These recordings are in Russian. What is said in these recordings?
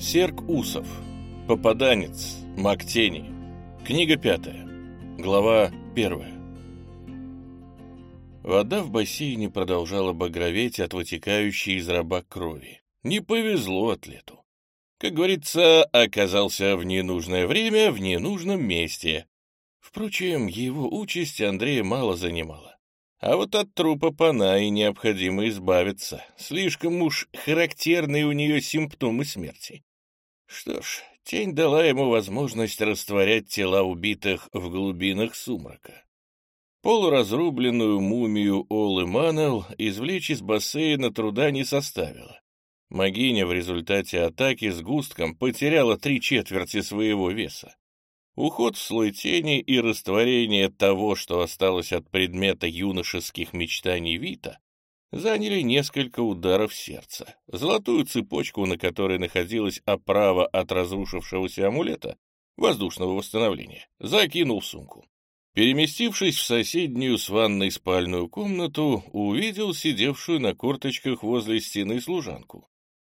Серк Усов. Попаданец. Мактени. Книга пятая. Глава первая. Вода в бассейне продолжала багроветь от вытекающей из раба крови. Не повезло атлету. Как говорится, оказался в ненужное время в ненужном месте. Впрочем, его участь Андрея мало занимала. А вот от трупа Панаи необходимо избавиться. Слишком уж характерные у нее симптомы смерти. Что ж, тень дала ему возможность растворять тела убитых в глубинах сумрака. Полуразрубленную мумию Олы Манел извлечь из бассейна труда не составило. Магиня в результате атаки с густком потеряла три четверти своего веса. Уход в слой тени и растворение того, что осталось от предмета юношеских мечтаний Вита, заняли несколько ударов сердца. Золотую цепочку, на которой находилась оправа от разрушившегося амулета, воздушного восстановления, закинул в сумку. Переместившись в соседнюю с ванной спальную комнату, увидел сидевшую на корточках возле стены служанку.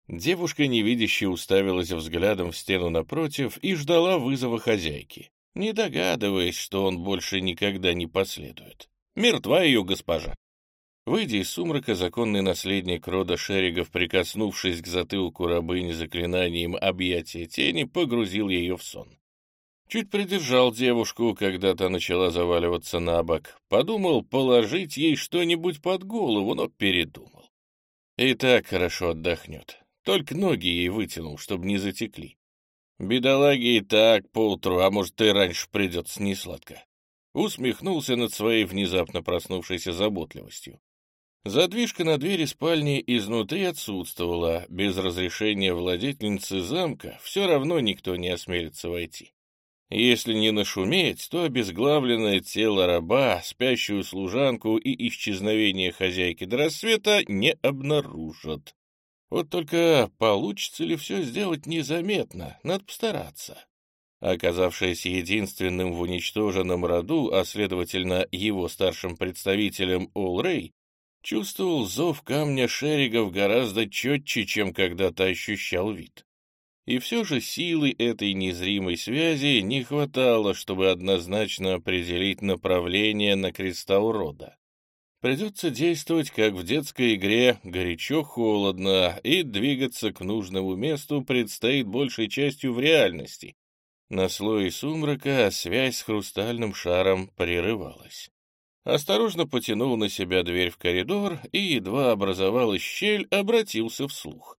Девушка невидяще уставилась взглядом в стену напротив и ждала вызова хозяйки, не догадываясь, что он больше никогда не последует. Мертва ее госпожа. Выйдя из сумрака, законный наследник рода Шеригов, прикоснувшись к затылку рабыни заклинанием объятия тени, погрузил ее в сон. Чуть придержал девушку, когда та начала заваливаться на бок. Подумал положить ей что-нибудь под голову, но передумал. И так хорошо отдохнет. Только ноги ей вытянул, чтобы не затекли. Бедолаге и так поутру, а может, и раньше придется несладко. Усмехнулся над своей внезапно проснувшейся заботливостью. Задвижка на двери спальни изнутри отсутствовала. Без разрешения владетельницы замка все равно никто не осмелится войти. Если не нашуметь, то обезглавленное тело раба, спящую служанку и исчезновение хозяйки до рассвета не обнаружат. Вот только получится ли все сделать незаметно, надо постараться. Оказавшись единственным в уничтоженном роду, а следовательно его старшим представителем Ол Рэй, чувствовал зов камня Шеригов гораздо четче, чем когда-то ощущал вид. И все же силы этой незримой связи не хватало, чтобы однозначно определить направление на кристалл рода. Придется действовать, как в детской игре, горячо-холодно, и двигаться к нужному месту предстоит большей частью в реальности. На слое сумрака связь с хрустальным шаром прерывалась. Осторожно потянул на себя дверь в коридор и, едва образовалась щель, обратился вслух.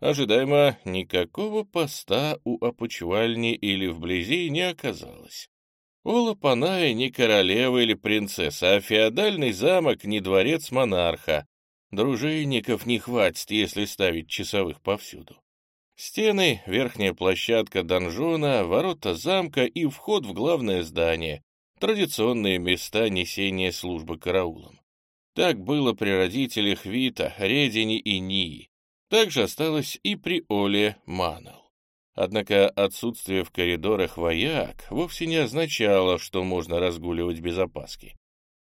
Ожидаемо, никакого поста у опочивальни или вблизи не оказалось. Ола Паная не королева или принцесса, а феодальный замок не дворец монарха. Дружинников не хватит, если ставить часовых повсюду. Стены, верхняя площадка донжона, ворота замка и вход в главное здание — традиционные места несения службы караулом. Так было при родителях Вита, Редине и Нии. Так же осталось и при Оле Манал. Однако отсутствие в коридорах вояк вовсе не означало, что можно разгуливать без опаски.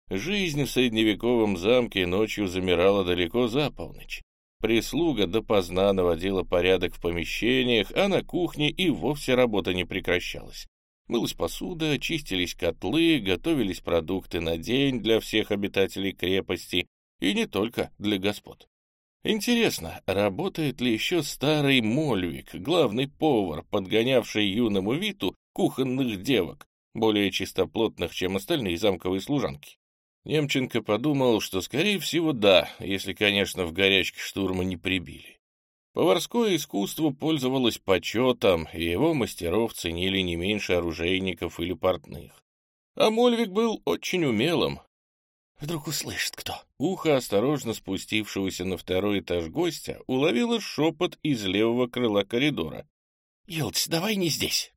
Жизнь в средневековом замке ночью замирала далеко за полночь. Прислуга допоздна наводила порядок в помещениях, а на кухне и вовсе работа не прекращалась. Мылась посуда, чистились котлы, готовились продукты на день для всех обитателей крепости, и не только для господ. Интересно, работает ли еще старый Мольвик, главный повар, подгонявший юному Виту кухонных девок, более чистоплотных, чем остальные замковые служанки? Немченко подумал, что, скорее всего, да, если, конечно, в горячке штурма не прибили. Поварское искусство пользовалось почетом, и его мастеров ценили не меньше оружейников или портных. А Мольвик был очень умелым, Вдруг услышит кто. Ухо осторожно спустившегося на второй этаж гостя уловило шепот из левого крыла коридора. — Елтис, давай не здесь.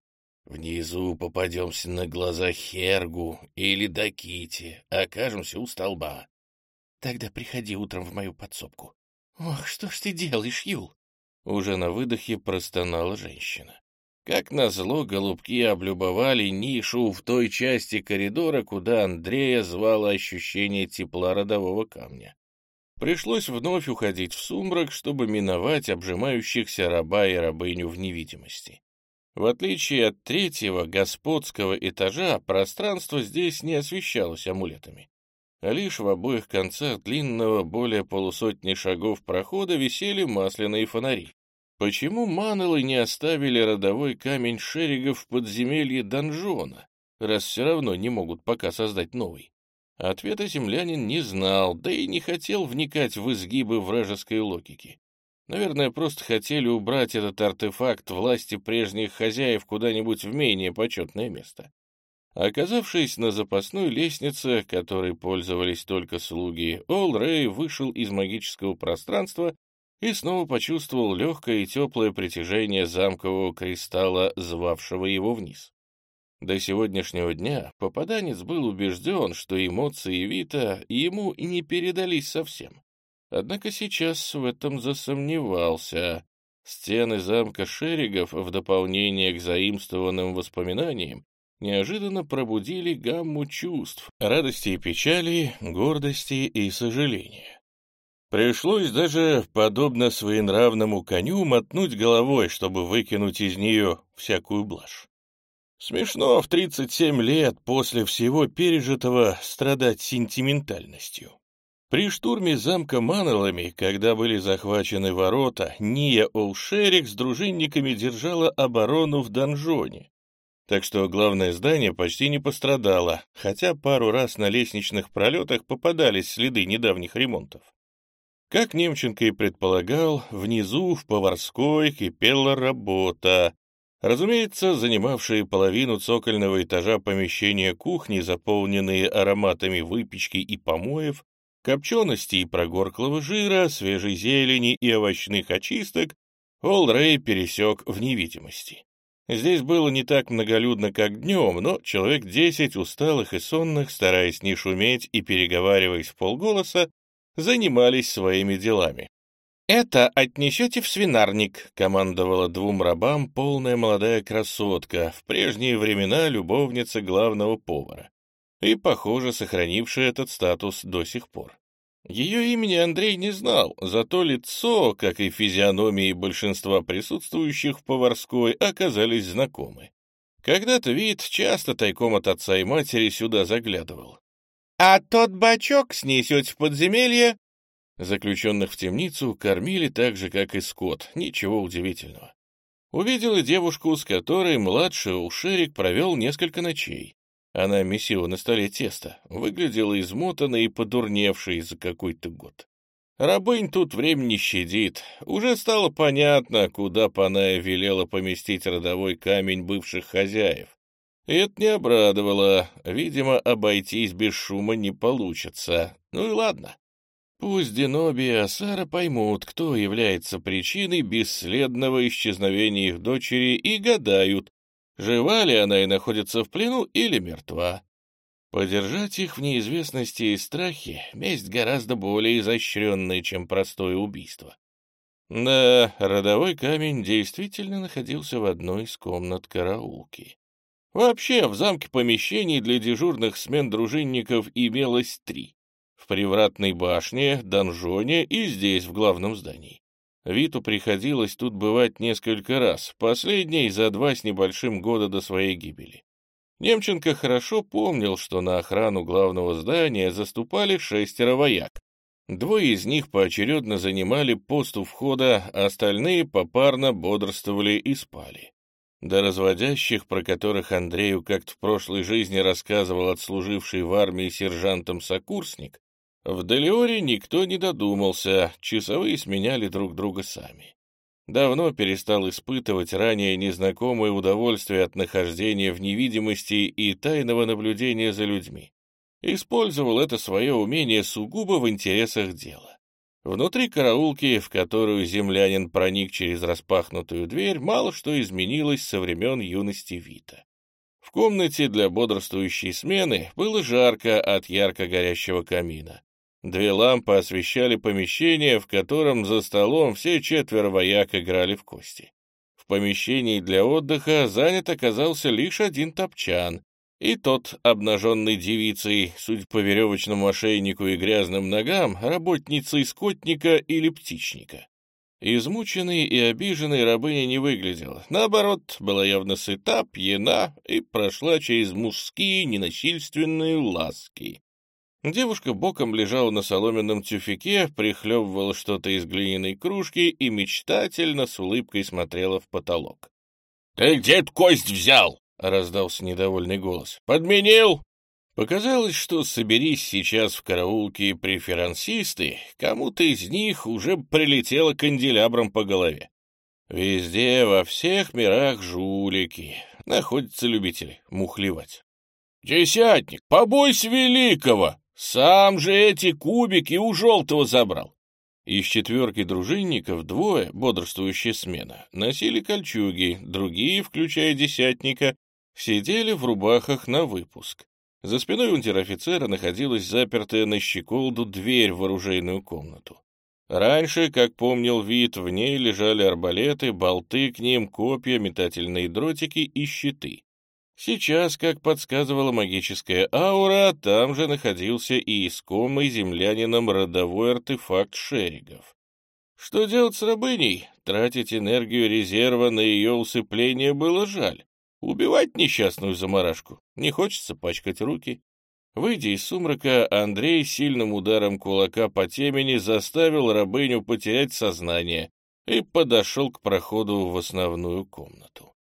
Внизу попадемся на глаза Хергу или Даките, окажемся у столба. Тогда приходи утром в мою подсобку. Ох, что ж ты делаешь, Юл? Уже на выдохе простонала женщина. Как назло, голубки облюбовали нишу в той части коридора, куда Андрея звало ощущение тепла родового камня. Пришлось вновь уходить в сумрак, чтобы миновать обжимающихся раба и рабыню в невидимости. В отличие от третьего господского этажа, пространство здесь не освещалось амулетами. А лишь в обоих концах длинного более полусотни шагов прохода висели масляные фонари. Почему манелы не оставили родовой камень шеригов в подземелье донжона, раз все равно не могут пока создать новый? Ответа землянин не знал, да и не хотел вникать в изгибы вражеской логики. Наверное, просто хотели убрать этот артефакт власти прежних хозяев куда-нибудь в менее почетное место. Оказавшись на запасной лестнице, которой пользовались только слуги, Ол Рэй вышел из магического пространства и снова почувствовал легкое и теплое притяжение замкового кристалла, звавшего его вниз. До сегодняшнего дня попаданец был убежден, что эмоции Вита ему и не передались совсем. Однако сейчас в этом засомневался. Стены замка Шеригов, в дополнение к заимствованным воспоминаниям, неожиданно пробудили гамму чувств, радости и печали, гордости и сожаления. Пришлось даже, подобно своенравному коню, мотнуть головой, чтобы выкинуть из нее всякую блажь. Смешно в 37 лет после всего пережитого страдать сентиментальностью. При штурме замка Манелами, когда были захвачены ворота, Ния Олшерик с дружинниками держала оборону в донжоне. Так что главное здание почти не пострадало, хотя пару раз на лестничных пролетах попадались следы недавних ремонтов. Как Немченко и предполагал, внизу в поварской кипела работа. Разумеется, занимавшие половину цокольного этажа помещения кухни, заполненные ароматами выпечки и помоев, копчености и прогорклого жира, свежей зелени и овощных очисток, Олрей пересек в невидимости. Здесь было не так многолюдно, как днем, но человек десять усталых и сонных, стараясь не шуметь и переговариваясь в полголоса, занимались своими делами. «Это отнесете в свинарник», — командовала двум рабам полная молодая красотка, в прежние времена любовница главного повара, и, похоже, сохранившая этот статус до сих пор. Ее имени Андрей не знал, зато лицо, как и физиономии большинства присутствующих в поварской, оказались знакомы. Когда-то вид часто тайком от отца и матери сюда заглядывал. А тот бачок снесете в подземелье. Заключенных в темницу кормили так же, как и скот, ничего удивительного. Увидела девушку, с которой младший Ушерик провел несколько ночей. Она месила на столе тесто, выглядела измотанной и подурневшей за какой-то год. Рабынь тут время не щадит. Уже стало понятно, куда Паная велела поместить родовой камень бывших хозяев. И это не обрадовало. Видимо, обойтись без шума не получится. Ну и ладно. Пусть Деноби и Асара поймут, кто является причиной бесследного исчезновения их дочери и гадают, жива ли она и находится в плену или мертва. Подержать их в неизвестности и страхе — месть гораздо более изощренная, чем простое убийство. Да, родовой камень действительно находился в одной из комнат караулки. Вообще, в замке помещений для дежурных смен дружинников имелось три. В привратной башне, донжоне и здесь, в главном здании. Виту приходилось тут бывать несколько раз, последний за два с небольшим года до своей гибели. Немченко хорошо помнил, что на охрану главного здания заступали шестеро вояк. Двое из них поочередно занимали пост у входа, а остальные попарно бодрствовали и спали. До разводящих, про которых Андрею как-то в прошлой жизни рассказывал отслуживший в армии сержантом сокурсник, в Делиоре никто не додумался, часовые сменяли друг друга сами. Давно перестал испытывать ранее незнакомое удовольствие от нахождения в невидимости и тайного наблюдения за людьми. Использовал это свое умение сугубо в интересах дела. Внутри караулки, в которую землянин проник через распахнутую дверь, мало что изменилось со времен юности Вита. В комнате для бодрствующей смены было жарко от ярко горящего камина. Две лампы освещали помещение, в котором за столом все четверо вояк играли в кости. В помещении для отдыха занят оказался лишь один топчан. И тот, обнаженный девицей, судя по веревочному ошейнику и грязным ногам, работницей скотника или птичника. Измученной и обиженной рабыня не выглядела. Наоборот, была явно сыта, пьяна и прошла через мужские ненасильственные ласки. Девушка боком лежала на соломенном тюфике, прихлебывала что-то из глиняной кружки и мечтательно с улыбкой смотрела в потолок. — Ты где кость взял? — раздался недовольный голос. «Подменил!» Показалось, что соберись сейчас в караулке преферансисты, кому-то из них уже прилетело канделябром по голове. Везде, во всех мирах жулики, находятся любители мухлевать. «Десятник, побойся великого! Сам же эти кубики у желтого забрал!» Из четверки дружинников двое, бодрствующая смена, носили кольчуги, другие, включая десятника, сидели в рубахах на выпуск. За спиной унтер-офицера находилась запертая на щеколду дверь в оружейную комнату. Раньше, как помнил вид, в ней лежали арбалеты, болты к ним, копья, метательные дротики и щиты. Сейчас, как подсказывала магическая аура, там же находился и искомый землянином родовой артефакт шеригов. Что делать с рабыней? Тратить энергию резерва на ее усыпление было жаль. Убивать несчастную заморашку не хочется пачкать руки. Выйдя из сумрака, Андрей сильным ударом кулака по темени заставил рабыню потерять сознание и подошел к проходу в основную комнату.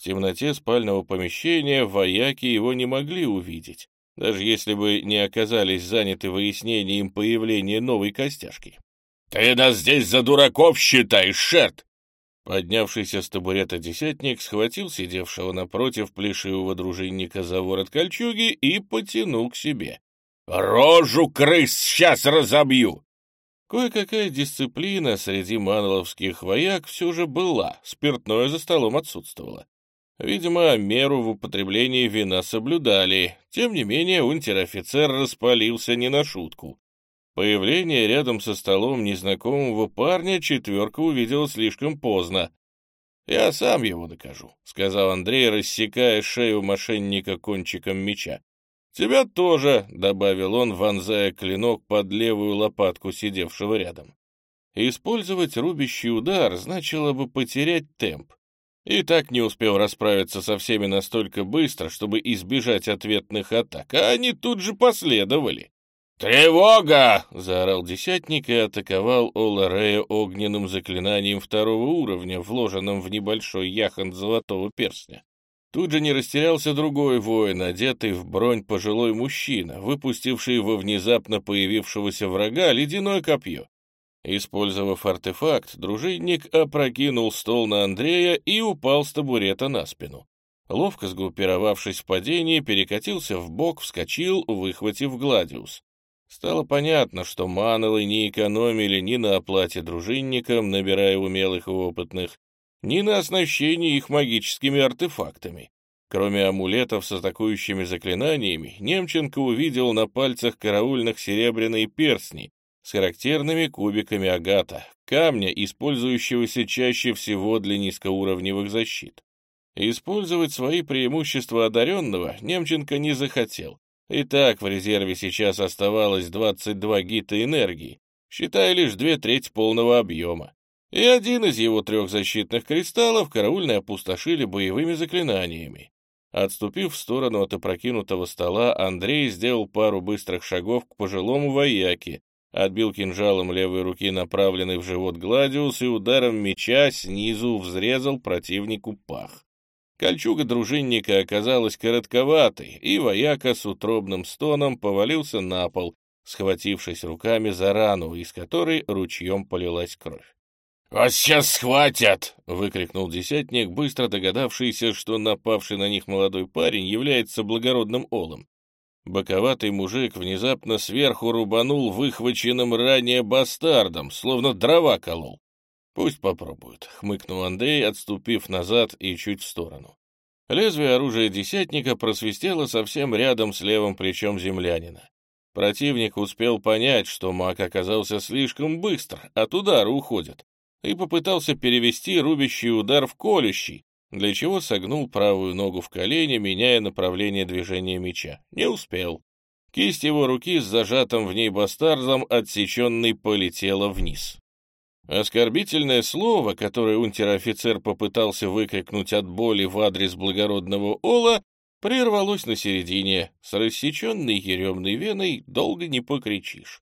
В темноте спального помещения вояки его не могли увидеть, даже если бы не оказались заняты выяснением появления новой костяшки. — Ты нас здесь за дураков считаешь, Шерт! Поднявшийся с табурета десятник схватил сидевшего напротив плешивого дружинника за ворот кольчуги и потянул к себе. «Рожу крыс сейчас разобью!» Кое-какая дисциплина среди мановских вояк все же была, спиртное за столом отсутствовало. Видимо, меру в употреблении вина соблюдали, тем не менее унтер-офицер распалился не на шутку. Появление рядом со столом незнакомого парня четверка увидела слишком поздно. «Я сам его докажу», — сказал Андрей, рассекая шею мошенника кончиком меча. «Тебя тоже», — добавил он, вонзая клинок под левую лопатку сидевшего рядом. Использовать рубящий удар значило бы потерять темп. И так не успел расправиться со всеми настолько быстро, чтобы избежать ответных атак, а они тут же последовали. «Тревога!» — заорал десятник и атаковал Оларея огненным заклинанием второго уровня, вложенным в небольшой яхонт золотого перстня. Тут же не растерялся другой воин, одетый в бронь пожилой мужчина, выпустивший во внезапно появившегося врага ледяное копье. Использовав артефакт, дружинник опрокинул стол на Андрея и упал с табурета на спину. Ловко сгруппировавшись в падении, перекатился в бок, вскочил, выхватив Гладиус. Стало понятно, что манолы не экономили ни на оплате дружинникам, набирая умелых и опытных, ни на оснащении их магическими артефактами. Кроме амулетов с атакующими заклинаниями, Немченко увидел на пальцах караульных серебряные перстни с характерными кубиками агата, камня, использующегося чаще всего для низкоуровневых защит. Использовать свои преимущества одаренного Немченко не захотел, Итак, в резерве сейчас оставалось 22 гита энергии, считая лишь две трети полного объема. И один из его трех защитных кристаллов караульные опустошили боевыми заклинаниями. Отступив в сторону от опрокинутого стола, Андрей сделал пару быстрых шагов к пожилому вояке, отбил кинжалом левой руки направленный в живот Гладиус и ударом меча снизу взрезал противнику пах. Кольчуга дружинника оказалась коротковатой, и вояка с утробным стоном повалился на пол, схватившись руками за рану, из которой ручьем полилась кровь. «Вас сейчас схватят!» — выкрикнул десятник, быстро догадавшийся, что напавший на них молодой парень является благородным олом. Боковатый мужик внезапно сверху рубанул выхваченным ранее бастардом, словно дрова колол. «Пусть попробуют», — хмыкнул Андрей, отступив назад и чуть в сторону. Лезвие оружия десятника просвистело совсем рядом с левым плечом землянина. Противник успел понять, что маг оказался слишком быстр, от удара уходит, и попытался перевести рубящий удар в колющий, для чего согнул правую ногу в колени, меняя направление движения меча. Не успел. Кисть его руки с зажатым в ней бастардом отсеченной полетела вниз. Оскорбительное слово, которое унтер-офицер попытался выкрикнуть от боли в адрес благородного Ола, прервалось на середине. С рассеченной еремной веной долго не покричишь.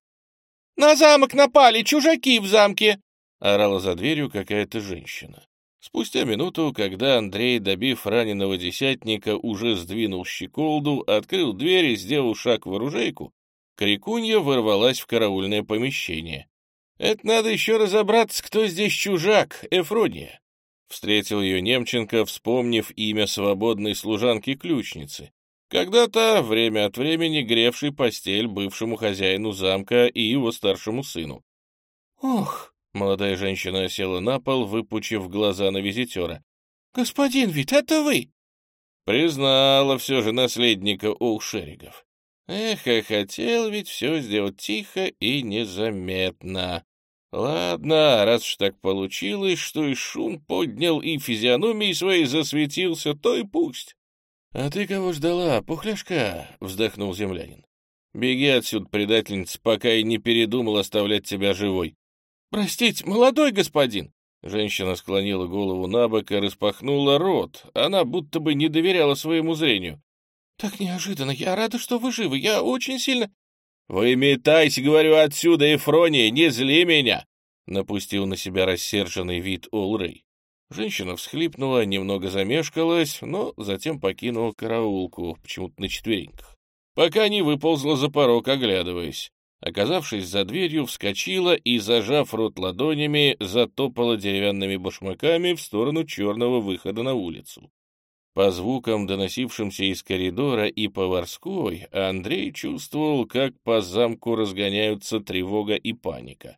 «На замок напали! Чужаки в замке!» — орала за дверью какая-то женщина. Спустя минуту, когда Андрей, добив раненого десятника, уже сдвинул щеколду, открыл дверь и сделал шаг в оружейку, Крикунья ворвалась в караульное помещение. «Это надо еще разобраться, кто здесь чужак, Эфрония!» Встретил ее Немченко, вспомнив имя свободной служанки-ключницы, когда-то, время от времени, гревший постель бывшему хозяину замка и его старшему сыну. «Ох!» — молодая женщина села на пол, выпучив глаза на визитера. «Господин ведь это вы!» Признала все же наследника Улшеригов. Эх, а хотел ведь все сделать тихо и незаметно. Ладно, раз уж так получилось, что и шум поднял, и физиономией своей засветился, то и пусть. — А ты кого ждала, пухляшка? — вздохнул землянин. — Беги отсюда, предательница, пока и не передумал оставлять тебя живой. — Простите, молодой господин! Женщина склонила голову на бок и распахнула рот. Она будто бы не доверяла своему зрению. — Так неожиданно. Я рада, что вы живы. Я очень сильно... «Выметайся, говорю, отсюда, Эфрония, не зли меня!» Напустил на себя рассерженный вид Олрей. Женщина всхлипнула, немного замешкалась, но затем покинула караулку, почему-то на четвереньках. Пока не выползла за порог, оглядываясь. Оказавшись за дверью, вскочила и, зажав рот ладонями, затопала деревянными башмаками в сторону черного выхода на улицу. По звукам, доносившимся из коридора и поварской, Андрей чувствовал, как по замку разгоняются тревога и паника.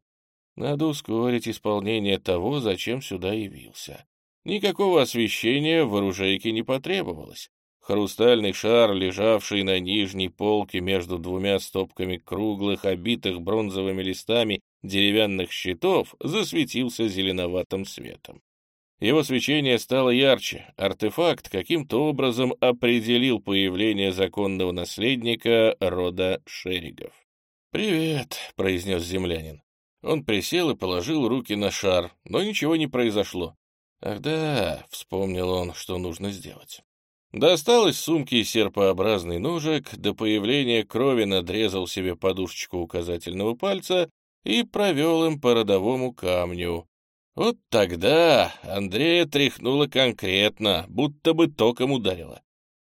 Надо ускорить исполнение того, зачем сюда явился. Никакого освещения в оружейке не потребовалось. Хрустальный шар, лежавший на нижней полке между двумя стопками круглых, обитых бронзовыми листами деревянных щитов, засветился зеленоватым светом. Его свечение стало ярче. Артефакт каким-то образом определил появление законного наследника рода Шеригов. «Привет», — произнес землянин. Он присел и положил руки на шар, но ничего не произошло. «Ах да», — вспомнил он, что нужно сделать. Достал из сумки серпообразный ножик, до появления крови надрезал себе подушечку указательного пальца и провел им по родовому камню. Вот тогда Андрея тряхнуло конкретно, будто бы током ударило.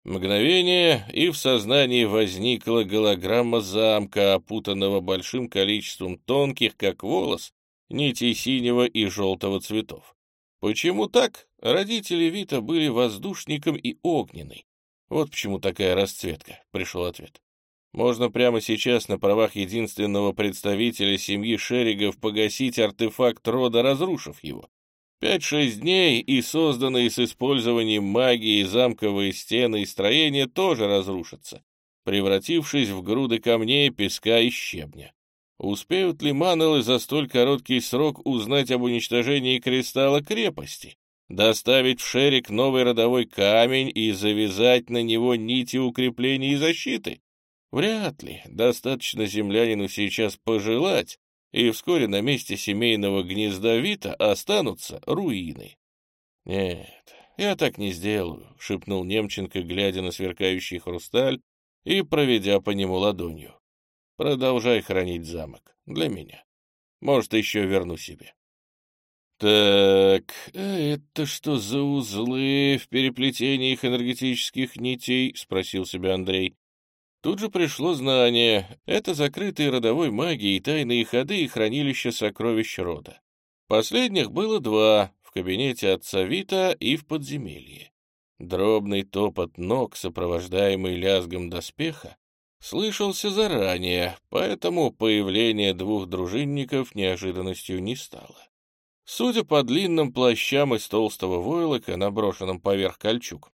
Мгновение, и в сознании возникла голограмма замка, опутанного большим количеством тонких, как волос, нитей синего и желтого цветов. Почему так? Родители Вита были воздушником и огненной. Вот почему такая расцветка, пришел ответ. Можно прямо сейчас на правах единственного представителя семьи Шеригов погасить артефакт рода, разрушив его. Пять-шесть дней и созданные с использованием магии замковые стены и строения тоже разрушатся, превратившись в груды камней, песка и щебня. Успеют ли манелы за столь короткий срок узнать об уничтожении кристалла крепости, доставить в Шерик новый родовой камень и завязать на него нити укрепления и защиты? Вряд ли. Достаточно землянину сейчас пожелать, и вскоре на месте семейного гнезда Вита останутся руины. «Нет, я так не сделаю», — шепнул Немченко, глядя на сверкающий хрусталь и проведя по нему ладонью. «Продолжай хранить замок. Для меня. Может, еще верну себе». «Так, а это что за узлы в переплетении их энергетических нитей?» — спросил себя Андрей. Тут же пришло знание. Это закрытые родовой магией тайные ходы и хранилища сокровищ рода. Последних было два — в кабинете отца Вита и в подземелье. Дробный топот ног, сопровождаемый лязгом доспеха, слышался заранее, поэтому появление двух дружинников неожиданностью не стало. Судя по длинным плащам из толстого войлока, наброшенным поверх кольчуг,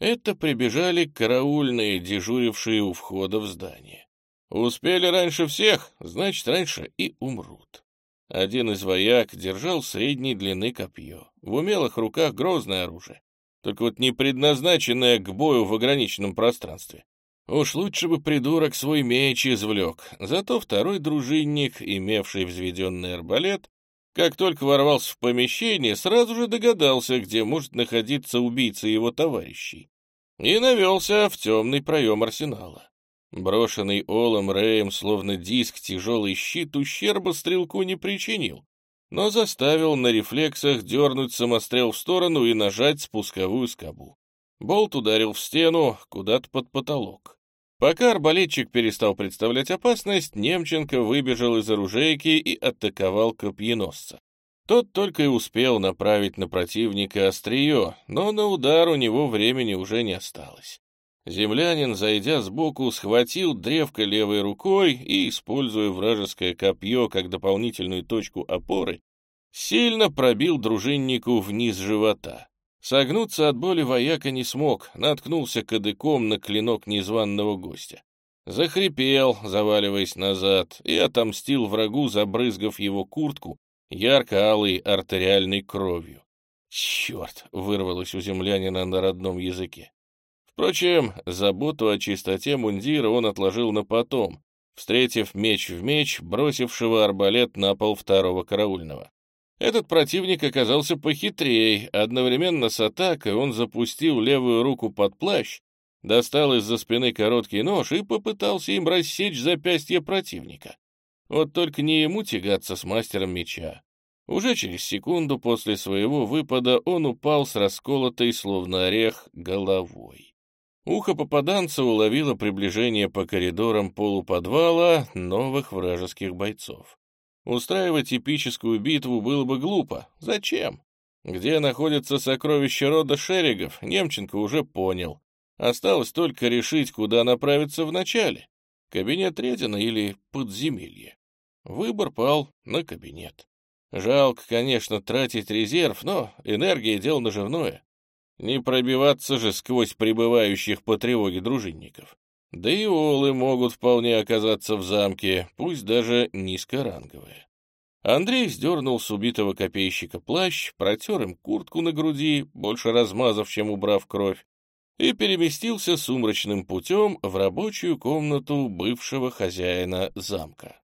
это прибежали караульные, дежурившие у входа в здание. Успели раньше всех, значит, раньше и умрут. Один из вояк держал средней длины копье. В умелых руках грозное оружие. только вот не предназначенная к бою в ограниченном пространстве. Уж лучше бы придурок свой меч извлек, зато второй дружинник, имевший взведенный арбалет, как только ворвался в помещение, сразу же догадался, где может находиться убийца его товарищей, и навелся в темный проем арсенала. Брошенный Олом Рэем, словно диск, тяжелый щит ущерба стрелку не причинил, но заставил на рефлексах дернуть самострел в сторону и нажать спусковую скобу. Болт ударил в стену, куда-то под потолок. Пока арбалетчик перестал представлять опасность, Немченко выбежал из оружейки и атаковал копьеносца. Тот только и успел направить на противника острие, но на удар у него времени уже не осталось. Землянин, зайдя сбоку, схватил древко левой рукой и, используя вражеское копье как дополнительную точку опоры, сильно пробил дружиннику вниз живота. Согнуться от боли вояка не смог, наткнулся кадыком на клинок незваного гостя. Захрипел, заваливаясь назад, и отомстил врагу, забрызгав его куртку ярко-алой артериальной кровью. «Черт!» — вырвалось у землянина на родном языке. Впрочем, заботу о чистоте мундира он отложил на потом, встретив меч в меч, бросившего арбалет на пол второго караульного. Этот противник оказался похитрее. Одновременно с атакой он запустил левую руку под плащ, достал из-за спины короткий нож и попытался им рассечь запястье противника. Вот только не ему тягаться с мастером меча. Уже через секунду после своего выпада он упал с расколотой, словно орех, головой. Ухо попаданца уловило приближение по коридорам полуподвала новых вражеских бойцов. Устраивать эпическую битву было бы глупо. Зачем? Где находится сокровище рода Шеригов, Немченко уже понял. Осталось только решить, куда направиться вначале. Кабинет Редина или подземелье. Выбор пал на кабинет. Жалко, конечно, тратить резерв, но энергия — дело наживное. Не пробиваться же сквозь прибывающих по тревоге дружинников. Да и олы могут вполне оказаться в замке, пусть даже низкоранговые. Андрей сдернул с убитого копейщика плащ, протер им куртку на груди, больше размазав, чем убрав кровь, и переместился сумрачным путем в рабочую комнату бывшего хозяина замка.